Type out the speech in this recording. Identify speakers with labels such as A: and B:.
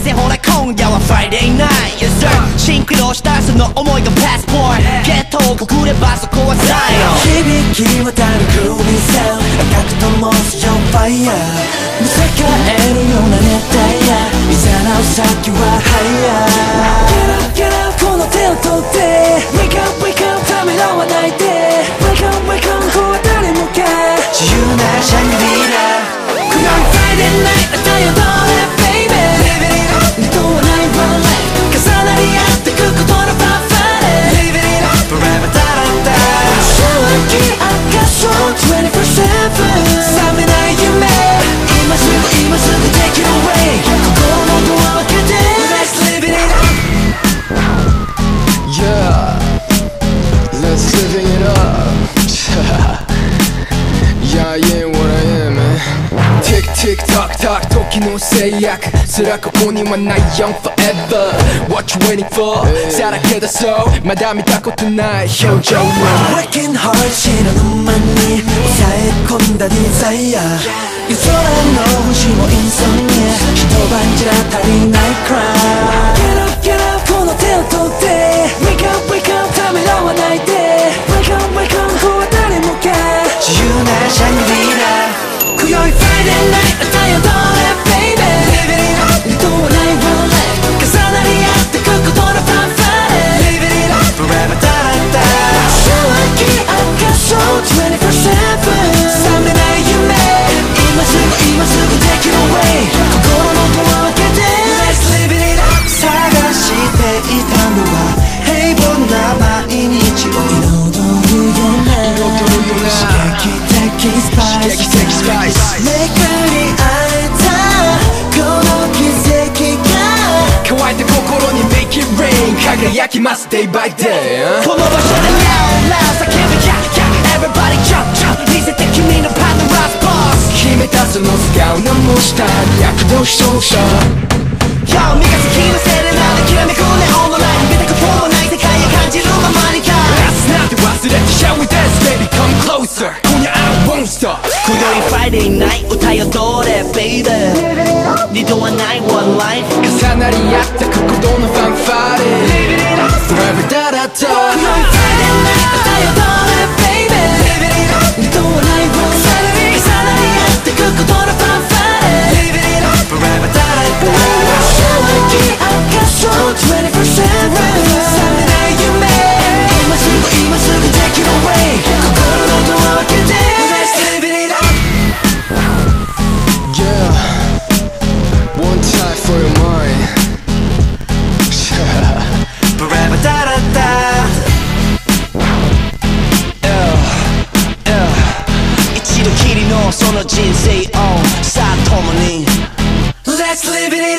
A: せほら今夜は Friday night Yes sir シンクロしたその思いがパスポートゲットをくくればそこはサイオ
B: ン響き渡るグルービーサウン。ド赤く灯すンファイヤー。見せかえるような熱帯夜。いざなう先はハイヤー。Get up get up この手を取って。
C: It up. yeah, I am what I am, man. Tick tick
D: tock tock 時の制約すらここにはない Young forever What you waiting for? さらけ出そうまだ見たことない表情を
B: Working hard 知らぬ間に抑え込んだデザイア夜空の星も
D: 輝きます Day by day、
A: この場所
B: で
A: Loud loud 叫ぶ Yeah yeah Everybody jump
B: jump
A: 見せて君のパンのラスボ
D: ス決めたその素顔の模した躍動しそうさ
A: Yo 三日月のせいでなんできらめくネオンのライト見たこともない世界を感じるままにか
D: 明日なんて忘れて Shall we dance baby come closer 今夜 I won't stop
A: 今宵 Friday night 歌よどれ baby 二度はない one life
D: 重なり合った心の
A: 人生をさあ共に
B: Let's live it up